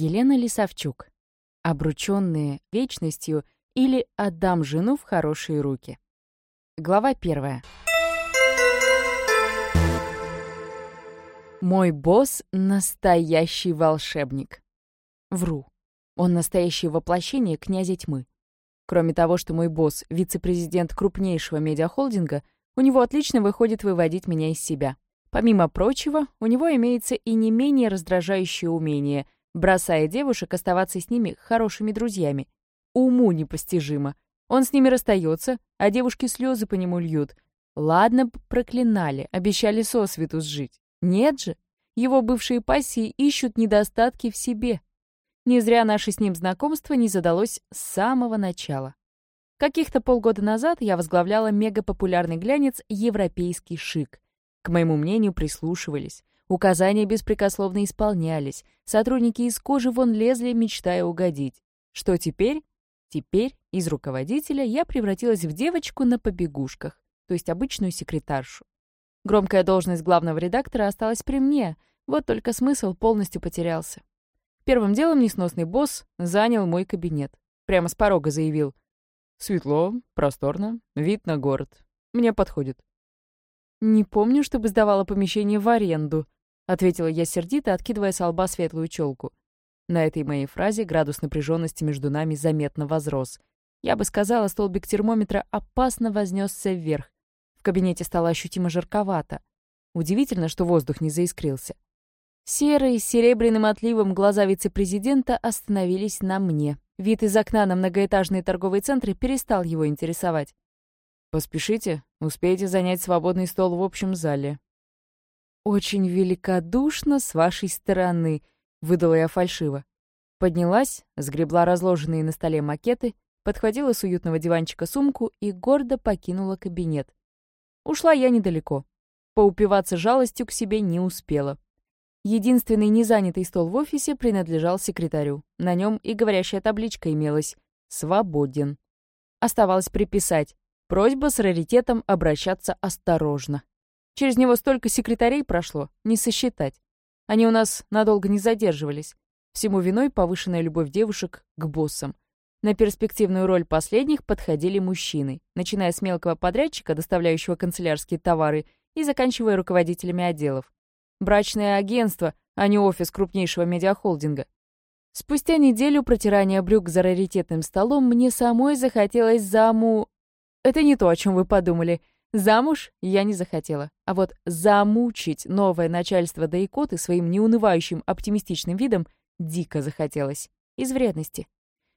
Елена Лисовчук. Обрученные вечностью или «Отдам жену в хорошие руки». Глава первая. Мой босс — настоящий волшебник. Вру. Он настоящее воплощение князя тьмы. Кроме того, что мой босс — вице-президент крупнейшего медиахолдинга, у него отлично выходит выводить меня из себя. Помимо прочего, у него имеется и не менее раздражающее умение, бросая девушек оставаться с ними хорошими друзьями. Уму непостижимо. Он с ними расстается, а девушки слезы по нему льют. Ладно, проклинали, обещали сосвету сжить. Нет же, его бывшие пассии ищут недостатки в себе. Не зря наше с ним знакомство не задалось с самого начала. Каких-то полгода назад я возглавляла мегапопулярный глянец «Европейский шик», к моему мнению, прислушивались. Указания беспрекословно исполнялись. Сотрудники из кожи вон лезли, мечтая угодить. Что теперь? Теперь из руководителя я превратилась в девочку на побегушках, то есть обычную секретаршу. Громкая должность главного редактора осталась при мне, вот только смысл полностью потерялся. Первым делом несносный босс занял мой кабинет. Прямо с порога заявил. «Светло, просторно, вид на город. Мне подходит». «Не помню, чтобы сдавала помещение в аренду», — ответила я сердито, откидывая с лба светлую челку. На этой моей фразе градус напряженности между нами заметно возрос. Я бы сказала, столбик термометра опасно вознесся вверх. В кабинете стало ощутимо жарковато. Удивительно, что воздух не заискрился. Серые, с серебряным отливом глаза вице-президента остановились на мне. Вид из окна на многоэтажные торговые центры перестал его интересовать. «Поспешите, успеете занять свободный стол в общем зале». «Очень великодушно с вашей стороны», — выдала я фальшиво. Поднялась, сгребла разложенные на столе макеты, подхватила с уютного диванчика сумку и гордо покинула кабинет. Ушла я недалеко. Поупиваться жалостью к себе не успела. Единственный незанятый стол в офисе принадлежал секретарю. На нем и говорящая табличка имелась «Свободен». Оставалось приписать Просьба с раритетом обращаться осторожно. Через него столько секретарей прошло, не сосчитать. Они у нас надолго не задерживались. Всему виной повышенная любовь девушек к боссам. На перспективную роль последних подходили мужчины, начиная с мелкого подрядчика, доставляющего канцелярские товары, и заканчивая руководителями отделов. Брачное агентство, а не офис крупнейшего медиахолдинга. Спустя неделю протирания брюк за раритетным столом мне самой захотелось заму... Это не то, о чем вы подумали. Замуж я не захотела. А вот замучить новое начальство Дайкоты своим неунывающим оптимистичным видом дико захотелось. Из вредности.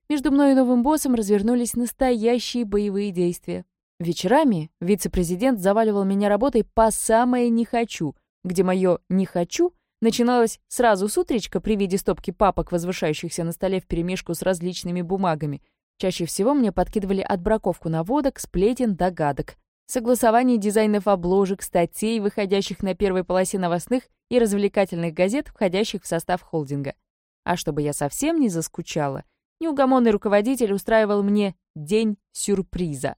Между мной и новым боссом развернулись настоящие боевые действия. Вечерами вице-президент заваливал меня работой по самое «не хочу», где мое «не хочу» начиналось сразу с утречка при виде стопки папок, возвышающихся на столе вперемешку с различными бумагами, Чаще всего мне подкидывали отбраковку наводок, сплетен, догадок. Согласование дизайнов обложек, статей, выходящих на первой полосе новостных и развлекательных газет, входящих в состав холдинга. А чтобы я совсем не заскучала, неугомонный руководитель устраивал мне день сюрприза.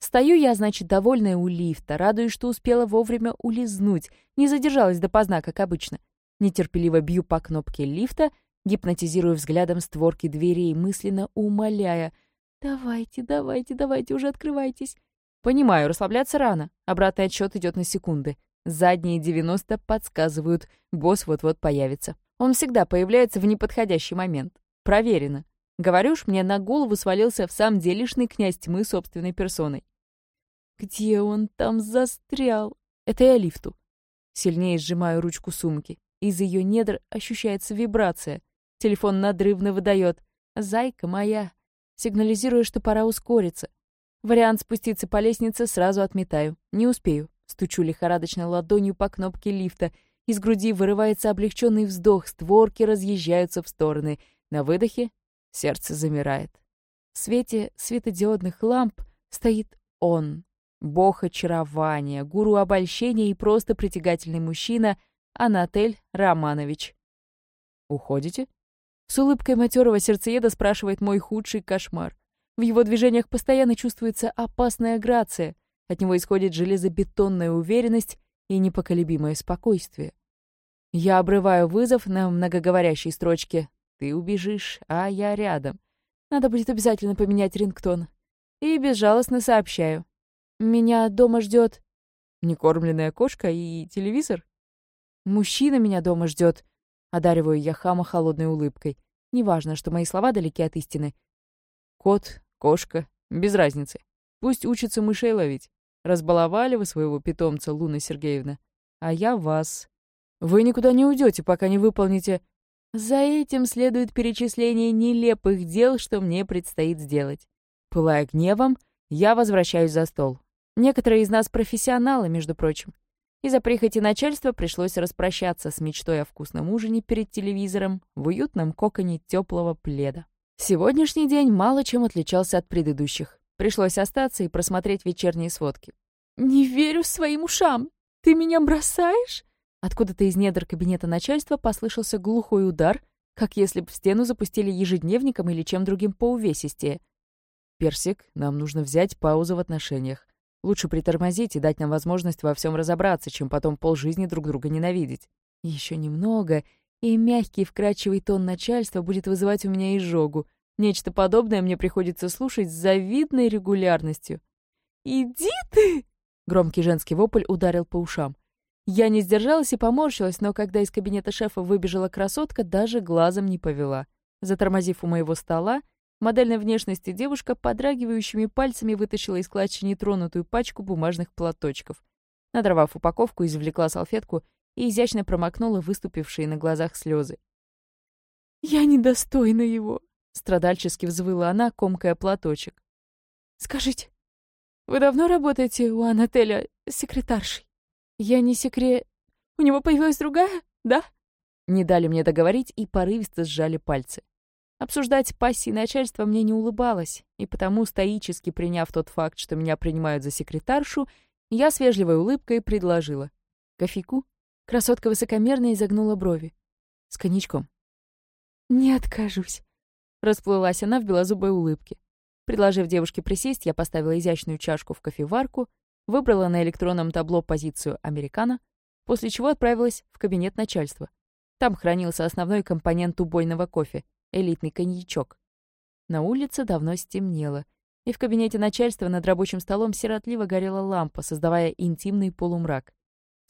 Стою я, значит, довольная у лифта, радуюсь, что успела вовремя улизнуть, не задержалась допоздна, как обычно. Нетерпеливо бью по кнопке лифта, гипнотизирую взглядом створки дверей, мысленно умоляя «Давайте, давайте, давайте, уже открывайтесь». Понимаю, расслабляться рано. Обратный отсчет идет на секунды. Задние 90 подсказывают, босс вот-вот появится. Он всегда появляется в неподходящий момент. Проверено. Говорю ж, мне на голову свалился в самом делешный князь тьмы собственной персоной. Где он там застрял? Это я лифту. Сильнее сжимаю ручку сумки. Из ее недр ощущается вибрация. Телефон надрывно выдает «Зайка моя», сигнализируя, что пора ускориться. Вариант спуститься по лестнице сразу отметаю. Не успею. Стучу лихорадочно ладонью по кнопке лифта. Из груди вырывается облегченный вздох, створки разъезжаются в стороны. На выдохе сердце замирает. В свете светодиодных ламп стоит он. Бог очарования, гуру обольщения и просто притягательный мужчина Анатель Романович. «Уходите?» С улыбкой матерого сердцееда спрашивает мой худший кошмар. В его движениях постоянно чувствуется опасная грация. От него исходит железобетонная уверенность и непоколебимое спокойствие. Я обрываю вызов на многоговорящей строчке ты убежишь, а я рядом. Надо будет обязательно поменять рингтон. И безжалостно сообщаю. Меня дома ждет некормленная кошка и телевизор. Мужчина меня дома ждет. Одариваю я хама холодной улыбкой. Неважно, что мои слова далеки от истины. Кот, кошка, без разницы. Пусть учится мышей ловить. Разбаловали вы своего питомца, Луна Сергеевна. А я вас. Вы никуда не уйдете, пока не выполните... За этим следует перечисление нелепых дел, что мне предстоит сделать. Пылая гневом, я возвращаюсь за стол. Некоторые из нас профессионалы, между прочим. Из-за прихоти начальства пришлось распрощаться с мечтой о вкусном ужине перед телевизором в уютном коконе теплого пледа. Сегодняшний день мало чем отличался от предыдущих. Пришлось остаться и просмотреть вечерние сводки. «Не верю своим ушам! Ты меня бросаешь?» Откуда-то из недр кабинета начальства послышался глухой удар, как если бы в стену запустили ежедневником или чем другим поувесистее. «Персик, нам нужно взять паузу в отношениях. Лучше притормозить и дать нам возможность во всем разобраться, чем потом полжизни друг друга ненавидеть. Еще немного, и мягкий вкрадчивый тон начальства будет вызывать у меня изжогу. Нечто подобное мне приходится слушать с завидной регулярностью. «Иди ты!» — громкий женский вопль ударил по ушам. Я не сдержалась и поморщилась, но когда из кабинета шефа выбежала красотка, даже глазом не повела. Затормозив у моего стола, модельной внешности девушка подрагивающими пальцами вытащила из клатча нетронутую пачку бумажных платочков. Надорвав упаковку, извлекла салфетку и изящно промокнула выступившие на глазах слезы. «Я недостойна его!» — страдальчески взвыла она, комкая платочек. «Скажите, вы давно работаете у Анателя секретаршей?» «Я не секре... У него появилась другая, да?» Не дали мне договорить и порывисто сжали пальцы. Обсуждать пассии начальства мне не улыбалось, и потому, стоически приняв тот факт, что меня принимают за секретаршу, я с вежливой улыбкой предложила. «Кофейку?» Красотка высокомерно изогнула брови. «С коньячком». «Не откажусь», — расплылась она в белозубой улыбке. Предложив девушке присесть, я поставила изящную чашку в кофеварку, выбрала на электронном табло позицию «Американо», после чего отправилась в кабинет начальства. Там хранился основной компонент убойного кофе — элитный коньячок. На улице давно стемнело, и в кабинете начальства над рабочим столом сиротливо горела лампа, создавая интимный полумрак.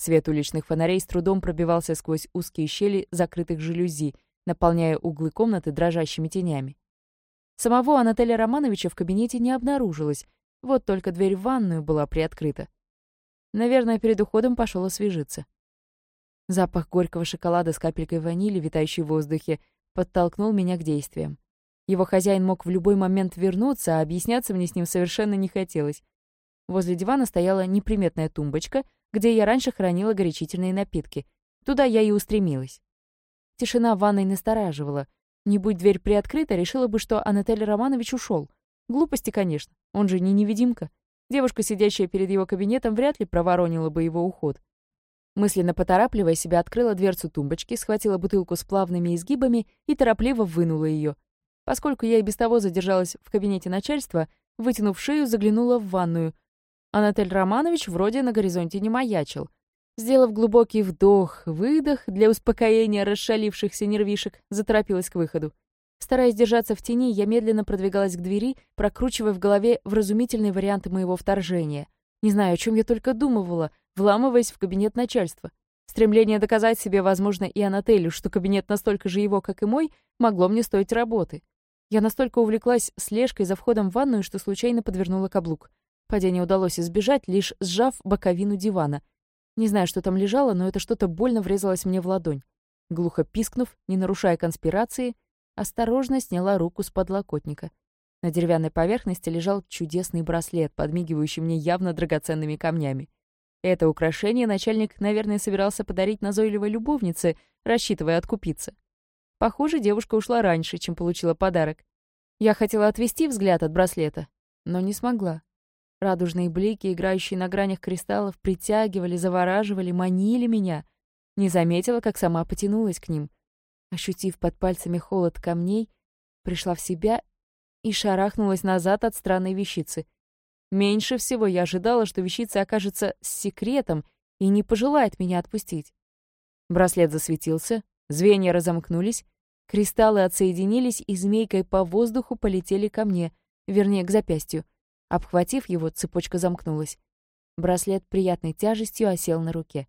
Свет уличных фонарей с трудом пробивался сквозь узкие щели закрытых жалюзи, наполняя углы комнаты дрожащими тенями. Самого Анатолия Романовича в кабинете не обнаружилось, вот только дверь в ванную была приоткрыта. Наверное, перед уходом пошел освежиться. Запах горького шоколада с капелькой ванили, витающий в воздухе, подтолкнул меня к действиям. Его хозяин мог в любой момент вернуться, а объясняться мне с ним совершенно не хотелось. Возле дивана стояла неприметная тумбочка, где я раньше хранила горячительные напитки. Туда я и устремилась. Тишина в ванной настораживала. Не будь дверь приоткрыта, решила бы, что Анатолий Романович ушел. Глупости, конечно. Он же не невидимка. Девушка, сидящая перед его кабинетом, вряд ли проворонила бы его уход. Мысленно поторапливая себя, открыла дверцу тумбочки, схватила бутылку с плавными изгибами и торопливо вынула ее. Поскольку я и без того задержалась в кабинете начальства, вытянув шею, заглянула в ванную. Анатоль Романович вроде на горизонте не маячил. Сделав глубокий вдох, выдох для успокоения расшалившихся нервишек, заторопилась к выходу. Стараясь держаться в тени, я медленно продвигалась к двери, прокручивая в голове вразумительные варианты моего вторжения. Не знаю, о чем я только думывала, вламываясь в кабинет начальства. Стремление доказать себе, возможно, и Анателю, что кабинет настолько же его, как и мой, могло мне стоить работы. Я настолько увлеклась слежкой за входом в ванную, что случайно подвернула каблук. Падение удалось избежать, лишь сжав боковину дивана. Не знаю, что там лежало, но это что-то больно врезалось мне в ладонь. Глухо пискнув, не нарушая конспирации, осторожно сняла руку с подлокотника. На деревянной поверхности лежал чудесный браслет, подмигивающий мне явно драгоценными камнями. Это украшение начальник, наверное, собирался подарить назойливой любовнице, рассчитывая откупиться. Похоже, девушка ушла раньше, чем получила подарок. Я хотела отвести взгляд от браслета, но не смогла. Радужные блики, играющие на гранях кристаллов, притягивали, завораживали, манили меня. Не заметила, как сама потянулась к ним — Ощутив под пальцами холод камней, пришла в себя и шарахнулась назад от странной вещицы. Меньше всего я ожидала, что вещица окажется с секретом и не пожелает меня отпустить. Браслет засветился, звенья разомкнулись, Кристаллы отсоединились и змейкой по воздуху полетели ко мне, вернее, к запястью. Обхватив его, цепочка замкнулась. Браслет приятной тяжестью осел на руке.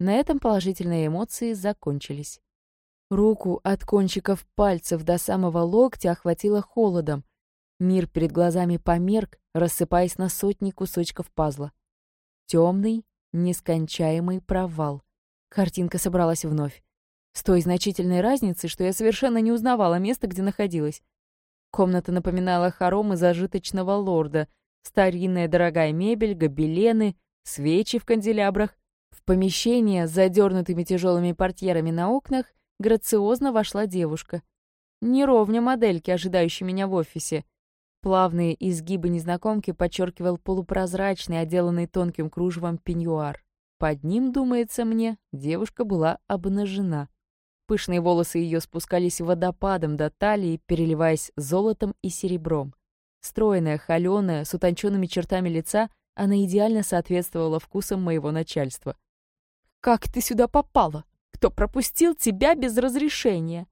На этом положительные эмоции закончились. Руку от кончиков пальцев до самого локтя охватило холодом. Мир перед глазами померк, рассыпаясь на сотни кусочков пазла. Темный, нескончаемый провал. Картинка собралась вновь. С той значительной разницей, что я совершенно не узнавала место, где находилась. Комната напоминала хоромы зажиточного лорда. Старинная дорогая мебель, гобелены, свечи в канделябрах. В помещение с задернутыми тяжелыми портьерами на окнах грациозно вошла девушка. Неровня модельки, ожидающей меня в офисе. Плавные изгибы незнакомки подчеркивал полупрозрачный, отделанный тонким кружевом пеньюар. Под ним, думается мне, девушка была обнажена. Пышные волосы ее спускались водопадом до талии, переливаясь золотом и серебром. Стройная, холеная, с утонченными чертами лица, она идеально соответствовала вкусам моего начальства. «Как ты сюда попала? Кто пропустил тебя без разрешения?»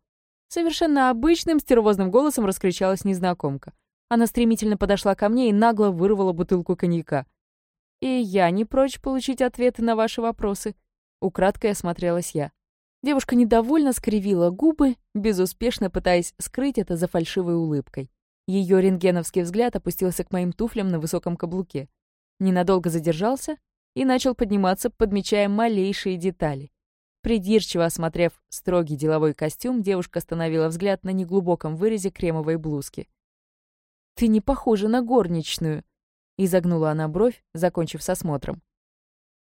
Совершенно обычным стервозным голосом раскричалась незнакомка. Она стремительно подошла ко мне и нагло вырвала бутылку коньяка. «И я не прочь получить ответы на ваши вопросы», — украдкой осмотрелась я. Девушка недовольно скривила губы, безуспешно пытаясь скрыть это за фальшивой улыбкой. Ее рентгеновский взгляд опустился к моим туфлям на высоком каблуке. Ненадолго задержался и начал подниматься, подмечая малейшие детали. Придирчиво осмотрев строгий деловой костюм, девушка остановила взгляд на неглубоком вырезе кремовой блузки. «Ты не похожа на горничную», — изогнула она бровь, закончив с осмотром.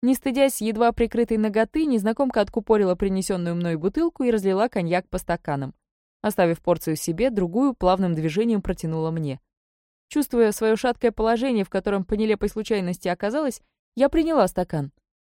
Не стыдясь едва прикрытой ноготы, незнакомка откупорила принесенную мной бутылку и разлила коньяк по стаканам. Оставив порцию себе, другую плавным движением протянула мне. Чувствуя свое шаткое положение, в котором по нелепой случайности оказалась, я приняла стакан.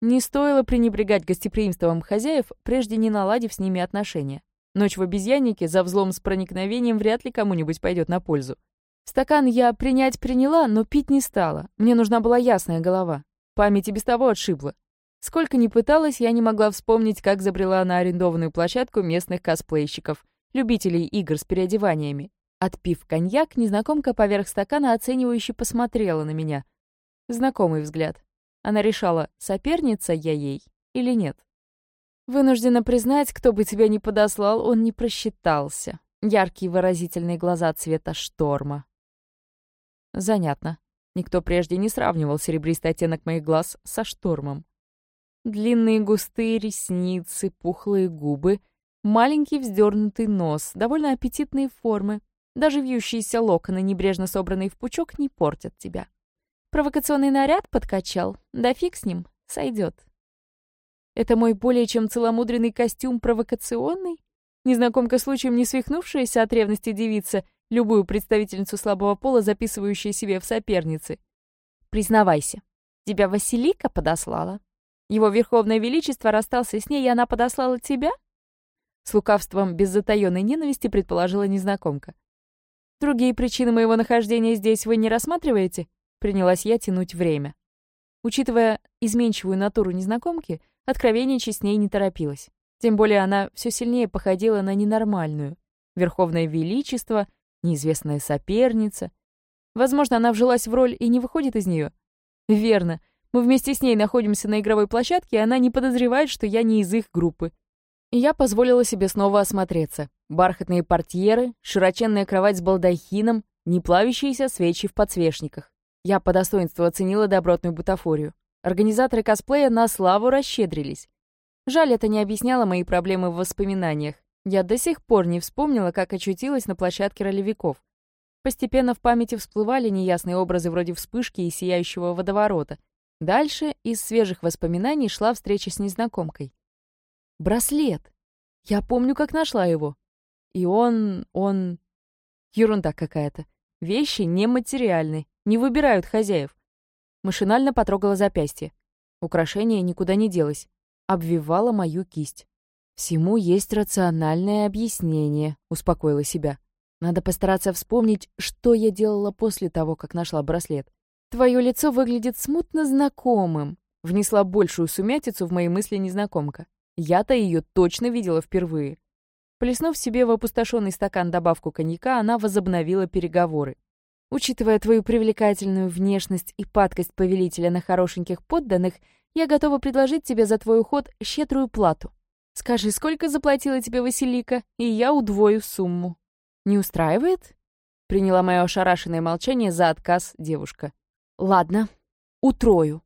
Не стоило пренебрегать гостеприимством хозяев, прежде не наладив с ними отношения. Ночь в обезьяннике за взлом с проникновением вряд ли кому-нибудь пойдет на пользу. Стакан я принять приняла, но пить не стала. Мне нужна была ясная голова. Память и без того отшибла. Сколько ни пыталась, я не могла вспомнить, как забрела на арендованную площадку местных косплейщиков, любителей игр с переодеваниями. Отпив коньяк, незнакомка поверх стакана оценивающе посмотрела на меня. Знакомый взгляд. Она решала, соперница я ей или нет. Вынуждена признать, кто бы тебя ни подослал, он не просчитался. Яркие выразительные глаза цвета шторма. Занятно. Никто прежде не сравнивал серебристый оттенок моих глаз со штормом. Длинные густые ресницы, пухлые губы, маленький вздернутый нос, довольно аппетитные формы. Даже вьющиеся локоны, небрежно собранные в пучок, не портят тебя. Провокационный наряд подкачал, да фиг с ним, сойдет. Это мой более чем целомудренный костюм провокационный? Незнакомка случаем не свихнувшаяся от ревности девица — любую представительницу слабого пола, записывающую себе в соперницы. Признавайся, тебя Василика подослала? Его Верховное Величество расстался с ней, и она подослала тебя? С лукавством без затаённой ненависти предположила незнакомка. Другие причины моего нахождения здесь вы не рассматриваете? Принялась я тянуть время. Учитывая изменчивую натуру незнакомки, откровенничать с ней не торопилась. Тем более она все сильнее походила на ненормальную. Верховное Величество — неизвестная соперница. Возможно, она вжилась в роль и не выходит из нее. Верно. Мы вместе с ней находимся на игровой площадке, и она не подозревает, что я не из их группы. Я позволила себе снова осмотреться. Бархатные портьеры, широченная кровать с балдахином, неплавящиеся свечи в подсвечниках. Я по достоинству оценила добротную бутафорию. Организаторы косплея на славу расщедрились. Жаль, это не объясняло мои проблемы в воспоминаниях. Я до сих пор не вспомнила, как очутилась на площадке ролевиков. Постепенно в памяти всплывали неясные образы вроде вспышки и сияющего водоворота. Дальше из свежих воспоминаний шла встреча с незнакомкой. Браслет. Я помню, как нашла его. И он... он... Ерунда какая-то. Вещи нематериальны, не выбирают хозяев. Машинально потрогала запястье. Украшение никуда не делось. Обвивала мою кисть. «Всему есть рациональное объяснение», — успокоила себя. «Надо постараться вспомнить, что я делала после того, как нашла браслет. Твое лицо выглядит смутно знакомым», — внесла большую сумятицу в мои мысли незнакомка. Я-то ее точно видела впервые. Плеснув себе в опустошенный стакан добавку коньяка, она возобновила переговоры. «Учитывая твою привлекательную внешность и падкость повелителя на хорошеньких подданных, я готова предложить тебе за твой уход щедрую плату. Скажи, сколько заплатила тебе Василика, и я удвою сумму». «Не устраивает?» Приняла мое ошарашенное молчание за отказ девушка. «Ладно, утрою».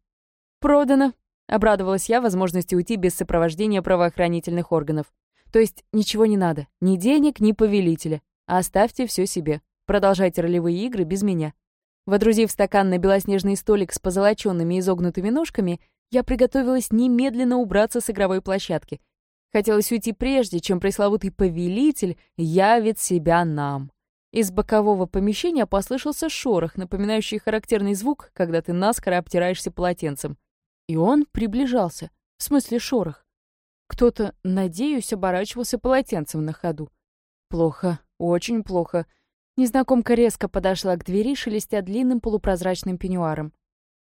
«Продано», — обрадовалась я возможности уйти без сопровождения правоохранительных органов. «То есть ничего не надо, ни денег, ни повелителя. Оставьте все себе. Продолжайте ролевые игры без меня». Водрузив стакан на белоснежный столик с позолоченными изогнутыми ножками, я приготовилась немедленно убраться с игровой площадки. Хотелось уйти прежде, чем пресловутый повелитель явит себя нам. Из бокового помещения послышался шорох, напоминающий характерный звук, когда ты наскоро обтираешься полотенцем. И он приближался. В смысле шорох. Кто-то, надеюсь, оборачивался полотенцем на ходу. Плохо, очень плохо. Незнакомка резко подошла к двери, шелестя длинным полупрозрачным пеньюаром.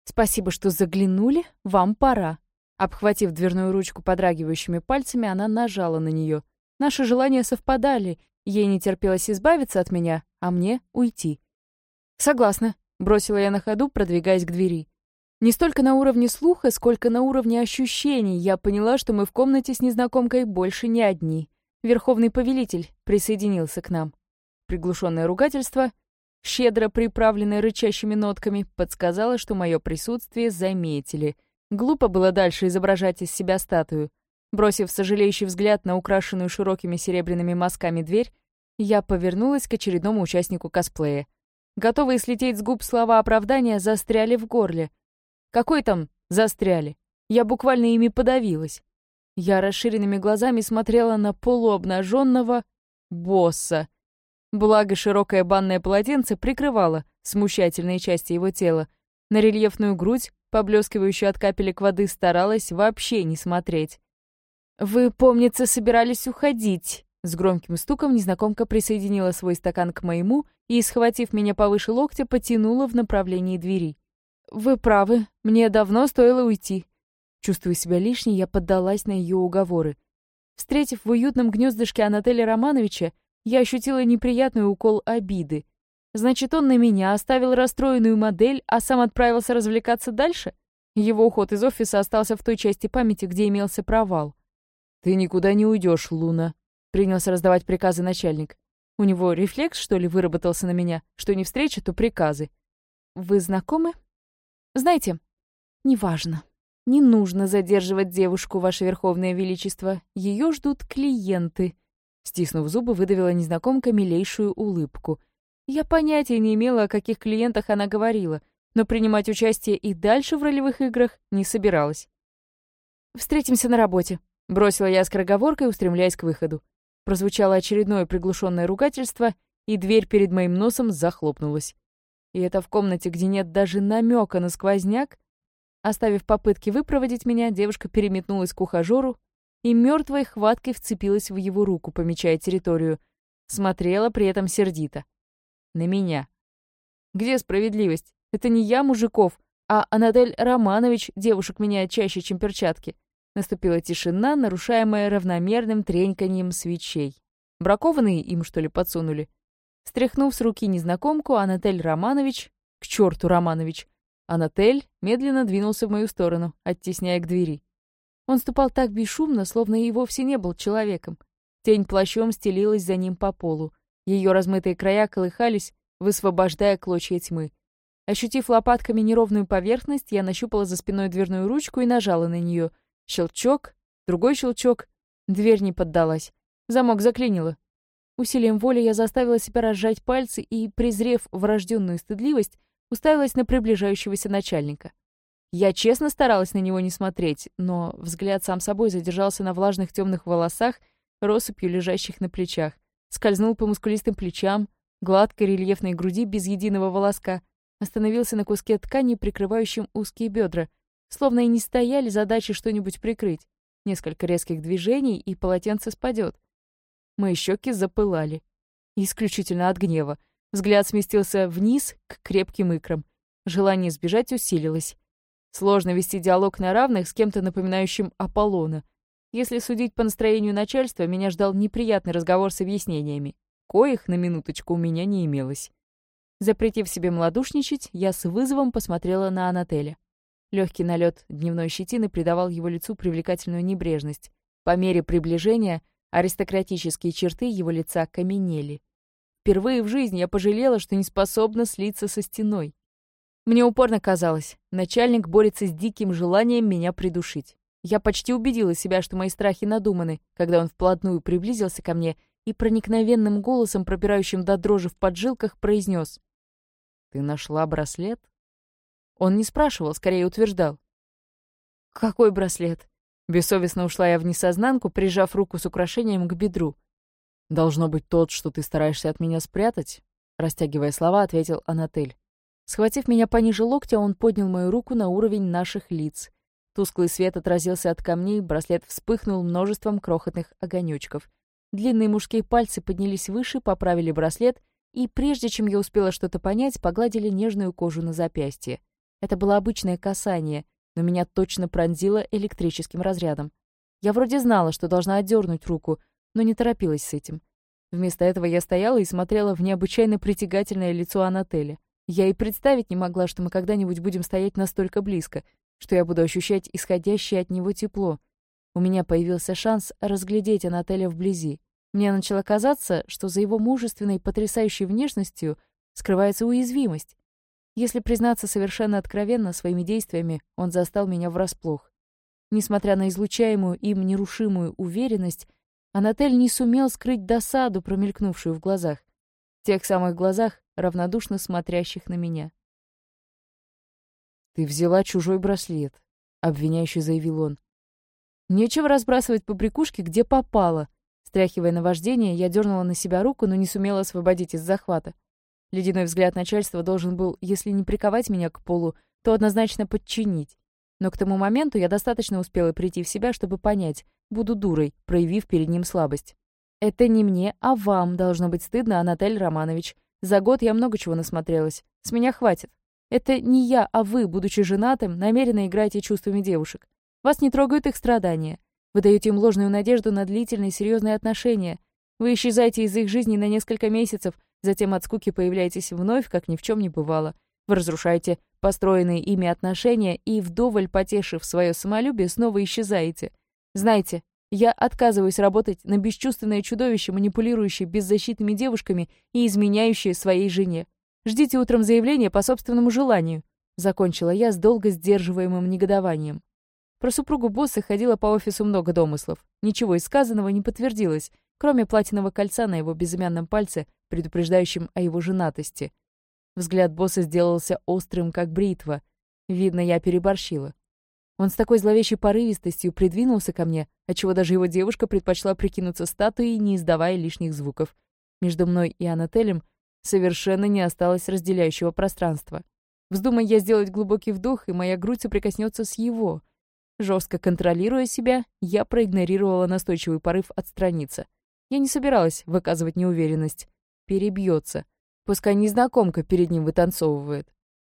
«Спасибо, что заглянули, вам пора». Обхватив дверную ручку подрагивающими пальцами, она нажала на нее. Наши желания совпадали, Ей не терпелось избавиться от меня, а мне — уйти. «Согласна», — бросила я на ходу, продвигаясь к двери. Не столько на уровне слуха, сколько на уровне ощущений я поняла, что мы в комнате с незнакомкой больше не одни. Верховный повелитель присоединился к нам. Приглушенное ругательство, щедро приправленное рычащими нотками, подсказало, что мое присутствие заметили. Глупо было дальше изображать из себя статую. Бросив сожалеющий взгляд на украшенную широкими серебряными мазками дверь, я повернулась к очередному участнику косплея. Готовые слететь с губ слова оправдания застряли в горле. Какой там застряли? Я буквально ими подавилась. Я расширенными глазами смотрела на полуобнаженного босса. Благо, широкое банное полотенце прикрывало смущательные части его тела. На рельефную грудь, поблескивающую от капелек воды, старалась вообще не смотреть. «Вы, помнится, собирались уходить». С громким стуком незнакомка присоединила свой стакан к моему и, схватив меня повыше локтя, потянула в направлении двери. «Вы правы, мне давно стоило уйти». Чувствуя себя лишней, я поддалась на ее уговоры. Встретив в уютном гнездышке Анатолия Романовича, я ощутила неприятный укол обиды. Значит, он на меня оставил расстроенную модель, а сам отправился развлекаться дальше? Его уход из офиса остался в той части памяти, где имелся провал. «Ты никуда не уйдешь, Луна», — принялся раздавать приказы начальник. У него рефлекс, что ли, выработался на меня, что не встреча, то приказы. «Вы знакомы?» «Знаете, неважно. Не нужно задерживать девушку, Ваше Верховное Величество. Ее ждут клиенты». Стиснув зубы, выдавила незнакомка милейшую улыбку. Я понятия не имела, о каких клиентах она говорила, но принимать участие и дальше в ролевых играх не собиралась. «Встретимся на работе», Бросила я скороговоркой, устремляясь к выходу. Прозвучало очередное приглушенное ругательство, и дверь перед моим носом захлопнулась. И это в комнате, где нет даже намека на сквозняк. Оставив попытки выпроводить меня, девушка переметнулась к ухажеру и мертвой хваткой вцепилась в его руку, помечая территорию. Смотрела при этом сердито. На меня. Где справедливость? Это не я мужиков, а Анатель Романович девушек меняет чаще, чем перчатки. Наступила тишина, нарушаемая равномерным треньканьем свечей. Бракованные им, что ли, подсунули? Стряхнув с руки незнакомку, Анатель Романович... К черту, Романович! Анатель медленно двинулся в мою сторону, оттесняя к двери. Он ступал так бесшумно, словно и вовсе не был человеком. Тень плащом стелилась за ним по полу. Ее размытые края колыхались, высвобождая клочья тьмы. Ощутив лопатками неровную поверхность, я нащупала за спиной дверную ручку и нажала на нее — Щелчок, другой щелчок. Дверь не поддалась. Замок заклинило. Усилием воли я заставила себя разжать пальцы и, презрев врожденную стыдливость, уставилась на приближающегося начальника. Я честно старалась на него не смотреть, но взгляд сам собой задержался на влажных темных волосах, россыпью лежащих на плечах, скользнул по мускулистым плечам, гладкой рельефной груди без единого волоска, остановился на куске ткани, прикрывающем узкие бедра — Словно и не стояли задачи что-нибудь прикрыть. Несколько резких движений, и полотенце спадет. Мои щеки запылали. Исключительно от гнева. Взгляд сместился вниз к крепким икрам. Желание сбежать усилилось. Сложно вести диалог на равных с кем-то напоминающим Аполлона. Если судить по настроению начальства, меня ждал неприятный разговор с объяснениями. Коих, на минуточку, у меня не имелось. Запретив себе малодушничать, я с вызовом посмотрела на Анателя. Легкий налет дневной щетины придавал его лицу привлекательную небрежность. По мере приближения аристократические черты его лица каменели. Впервые в жизни я пожалела, что не способна слиться со стеной. Мне упорно казалось, начальник борется с диким желанием меня придушить. Я почти убедила себя, что мои страхи надуманы, когда он вплотную приблизился ко мне и проникновенным голосом, пропирающим до дрожи в поджилках, произнес: «Ты нашла браслет?» Он не спрашивал, скорее утверждал. «Какой браслет?» Бессовестно ушла я в несознанку, прижав руку с украшением к бедру. «Должно быть тот, что ты стараешься от меня спрятать?» Растягивая слова, ответил Анатель. Схватив меня пониже локтя, он поднял мою руку на уровень наших лиц. Тусклый свет отразился от камней, браслет вспыхнул множеством крохотных огонечков. Длинные мужские пальцы поднялись выше, поправили браслет, и прежде чем я успела что-то понять, погладили нежную кожу на запястье. Это было обычное касание, но меня точно пронзило электрическим разрядом. Я вроде знала, что должна отдернуть руку, но не торопилась с этим. Вместо этого я стояла и смотрела в необычайно притягательное лицо Анателя. Я и представить не могла, что мы когда-нибудь будем стоять настолько близко, что я буду ощущать исходящее от него тепло. У меня появился шанс разглядеть Анателя вблизи. Мне начало казаться, что за его мужественной, потрясающей внешностью скрывается уязвимость. Если признаться совершенно откровенно, своими действиями он застал меня врасплох. Несмотря на излучаемую им нерушимую уверенность, Анатель не сумел скрыть досаду, промелькнувшую в глазах. В тех самых глазах, равнодушно смотрящих на меня. «Ты взяла чужой браслет», — обвиняющий заявил он. «Нечего разбрасывать побрякушки, где попало». Стряхивая наваждение, я дернула на себя руку, но не сумела освободить из захвата. Ледяной взгляд начальства должен был, если не приковать меня к полу, то однозначно подчинить. Но к тому моменту я достаточно успела прийти в себя, чтобы понять, буду дурой, проявив перед ним слабость. «Это не мне, а вам должно быть стыдно, Анатолий Романович. За год я много чего насмотрелась. С меня хватит. Это не я, а вы, будучи женатым, намеренно играете чувствами девушек. Вас не трогают их страдания. Вы даете им ложную надежду на длительные серьезные отношения. Вы исчезаете из их жизни на несколько месяцев, Затем от скуки появляетесь вновь, как ни в чем не бывало. Вы разрушаете построенные ими отношения и, вдоволь потешив свое самолюбие, снова исчезаете. Знаете, я отказываюсь работать на бесчувственное чудовище, манипулирующее беззащитными девушками и изменяющее своей жене. Ждите утром заявления по собственному желанию. Закончила я с долго сдерживаемым негодованием. Про супругу босса ходило по офису много домыслов. Ничего из сказанного не подтвердилось, кроме платинового кольца на его безымянном пальце, предупреждающим о его женатости. Взгляд босса сделался острым, как бритва. Видно, я переборщила. Он с такой зловещей порывистостью придвинулся ко мне, отчего даже его девушка предпочла прикинуться статуей, не издавая лишних звуков. Между мной и Анателем совершенно не осталось разделяющего пространства. Вздумай я сделать глубокий вдох, и моя грудь соприкоснется с его. Жестко контролируя себя, я проигнорировала настойчивый порыв отстраниться. Я не собиралась выказывать неуверенность. Перебьется. Пускай незнакомка перед ним вытанцовывает.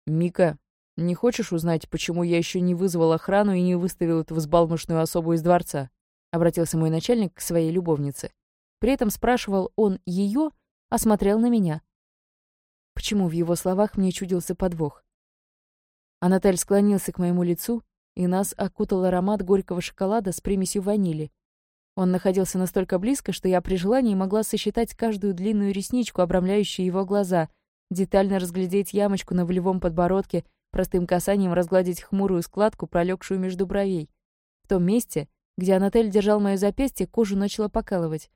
«Мика, не хочешь узнать, почему я еще не вызвал охрану и не выставил эту взбалмошную особу из дворца?» Обратился мой начальник к своей любовнице. При этом спрашивал он ее, а смотрел на меня. Почему в его словах мне чудился подвох? Анатоль склонился к моему лицу, и нас окутал аромат горького шоколада с примесью ванили. Он находился настолько близко, что я при желании могла сосчитать каждую длинную ресничку, обрамляющую его глаза, детально разглядеть ямочку на волевом подбородке, простым касанием разгладить хмурую складку, пролегшую между бровей. В том месте, где Анатель держал мое запястье, кожу начала покалывать.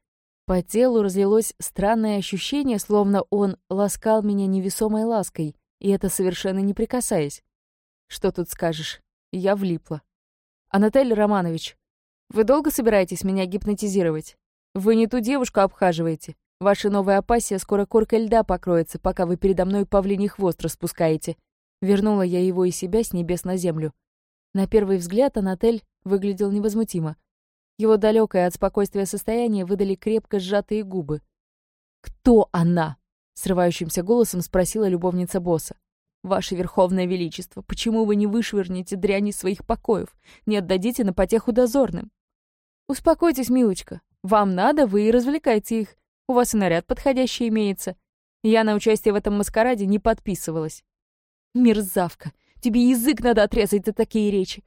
По телу разлилось странное ощущение, словно он ласкал меня невесомой лаской, и это совершенно не прикасаясь. Что тут скажешь? Я влипла. «Анатель Романович, вы долго собираетесь меня гипнотизировать? Вы не ту девушку обхаживаете. Ваша новая апассия скоро коркой льда покроется, пока вы передо мной павлиний хвост распускаете. Вернула я его и себя с небес на землю. На первый взгляд Анатель выглядел невозмутимо. Его далекое от спокойствия состояние выдали крепко сжатые губы. «Кто она?» — срывающимся голосом спросила любовница босса. «Ваше Верховное Величество, почему вы не вышвырнете дрянь из своих покоев, не отдадите на потеху дозорным?» «Успокойтесь, милочка. Вам надо, вы и развлекайте их. У вас и наряд подходящий имеется. Я на участие в этом маскараде не подписывалась». «Мерзавка! Тебе язык надо отрезать за такие речи!»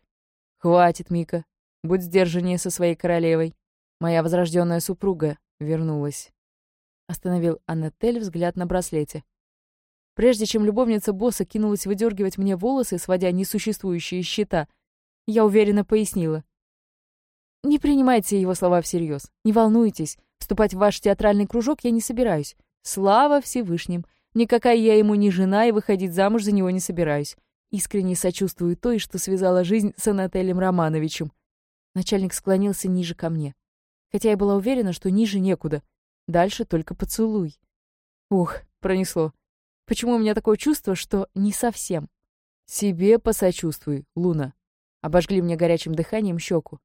«Хватит, Мика. Будь сдержаннее со своей королевой. Моя возрожденная супруга вернулась». Остановил Аннетель взгляд на браслете. Прежде чем любовница босса кинулась выдергивать мне волосы, сводя несуществующие счета, я уверенно пояснила. Не принимайте его слова всерьез. Не волнуйтесь. Вступать в ваш театральный кружок я не собираюсь. Слава Всевышним. Никакая я ему не жена, и выходить замуж за него не собираюсь. Искренне сочувствую той, что связала жизнь с Анателем Романовичем. Начальник склонился ниже ко мне. Хотя я была уверена, что ниже некуда. Дальше только поцелуй. Ух, пронесло. Почему у меня такое чувство, что не совсем? Себе посочувствуй, Луна. Обожгли мне горячим дыханием щеку.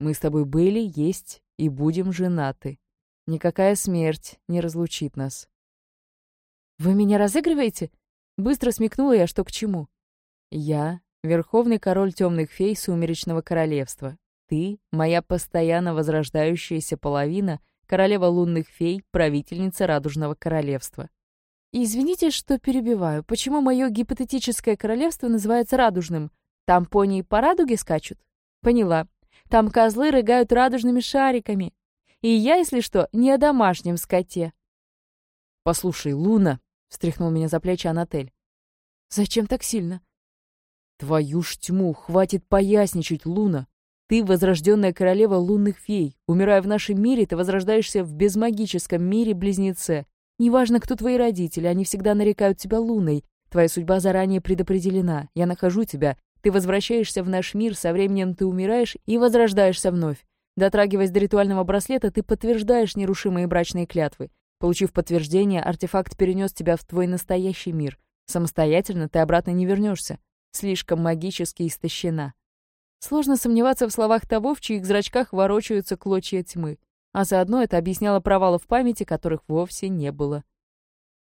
Мы с тобой были, есть и будем женаты. Никакая смерть не разлучит нас. Вы меня разыгрываете? Быстро смекнула я, что к чему. Я — верховный король темных фей Сумеречного Королевства. Ты — моя постоянно возрождающаяся половина, королева лунных фей, правительница Радужного Королевства. извините, что перебиваю. Почему мое гипотетическое королевство называется Радужным? Там пони по радуге скачут? Поняла. Там козлы рыгают радужными шариками. И я, если что, не о домашнем скоте. «Послушай, Луна!» — встряхнул меня за плечи Анатель. «Зачем так сильно?» «Твою ж тьму! Хватит поясничать, Луна! Ты возрожденная королева лунных фей. Умирая в нашем мире, ты возрождаешься в безмагическом мире-близнеце. Неважно, кто твои родители, они всегда нарекают тебя Луной. Твоя судьба заранее предопределена. Я нахожу тебя, ты возвращаешься в наш мир, со временем ты умираешь и возрождаешься вновь. Дотрагиваясь до ритуального браслета, ты подтверждаешь нерушимые брачные клятвы. Получив подтверждение, артефакт перенес тебя в твой настоящий мир. Самостоятельно ты обратно не вернешься. Слишком магически истощена. Сложно сомневаться в словах того, в чьих зрачках ворочаются клочья тьмы. А заодно это объясняло провалы в памяти, которых вовсе не было.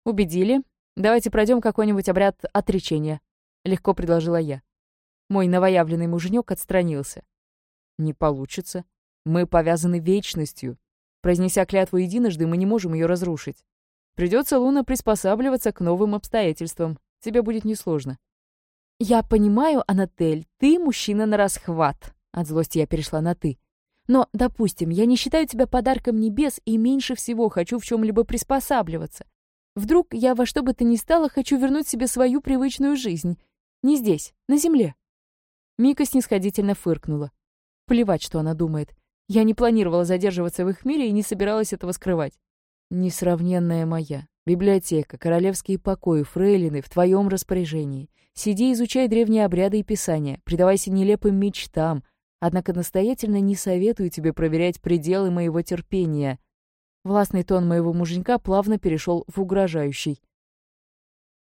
«Убедили? Давайте пройдем какой-нибудь обряд отречения», — легко предложила я. Мой новоявленный муженек отстранился. «Не получится. Мы повязаны вечностью. Произнеся клятву единожды, мы не можем ее разрушить. Придется, Луна, приспосабливаться к новым обстоятельствам. Тебе будет несложно». «Я понимаю, Анатель, ты мужчина на расхват». От злости я перешла на «ты». «Но, допустим, я не считаю тебя подарком небес и меньше всего хочу в чем-либо приспосабливаться. Вдруг я во что бы то ни стало хочу вернуть себе свою привычную жизнь. Не здесь, на земле». Мика снисходительно фыркнула. Плевать, что она думает. Я не планировала задерживаться в их мире и не собиралась этого скрывать. Несравненная моя. Библиотека, королевские покои, фрейлины в твоем распоряжении. Сиди, изучай древние обряды и писания, предавайся нелепым мечтам. Однако настоятельно не советую тебе проверять пределы моего терпения. Властный тон моего муженька плавно перешел в угрожающий.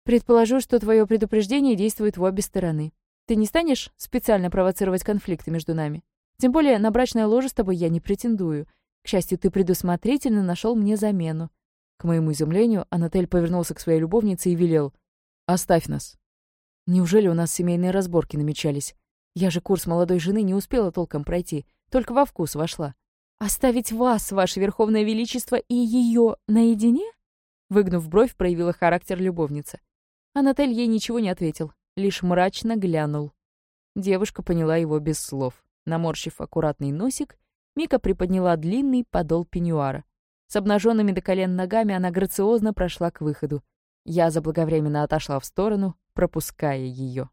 Предположу, что твое предупреждение действует в обе стороны. Ты не станешь специально провоцировать конфликты между нами? Тем более на брачное ложе с тобой я не претендую. К счастью, ты предусмотрительно нашел мне замену». К моему изумлению, Анатель повернулся к своей любовнице и велел. «Оставь нас». Неужели у нас семейные разборки намечались? Я же курс молодой жены не успела толком пройти, только во вкус вошла. «Оставить вас, ваше Верховное Величество, и ее наедине?» Выгнув бровь, проявила характер любовница. Анатель ей ничего не ответил, лишь мрачно глянул. Девушка поняла его без слов. Наморщив аккуратный носик, Мика приподняла длинный подол пеньюара. С обнаженными до колен ногами она грациозно прошла к выходу. Я заблаговременно отошла в сторону, пропуская ее.